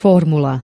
fórmula